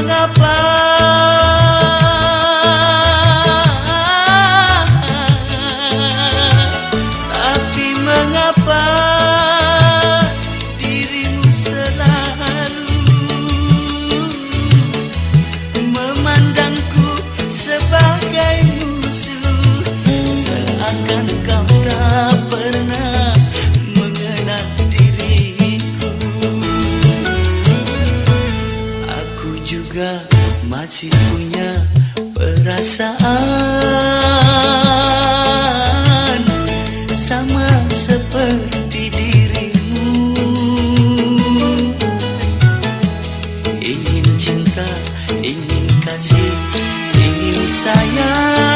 mengapa? Tapi mengapa? Masih punya perasaan sama seperti dirimu. Ingin cinta ingin kasih ingin sayang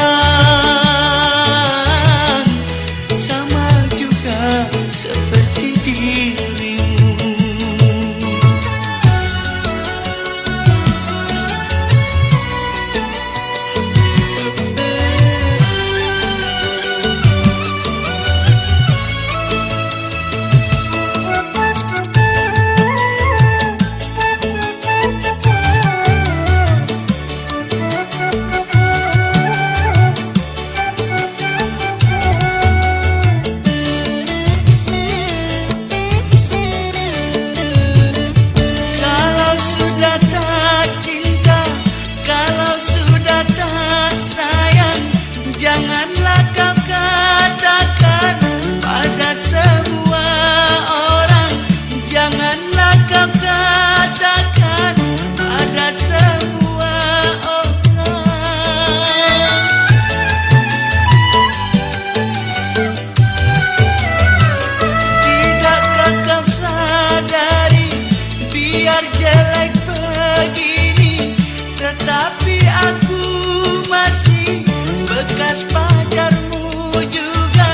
bekas pacarmu juga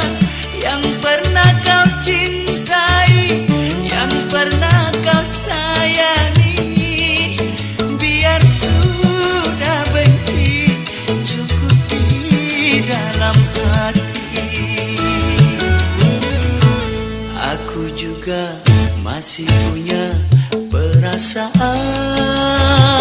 yang pernah kau cintai, yang pernah kau sayangi. Biar sudah benci cukup di dalam hati. Aku juga masih punya perasaan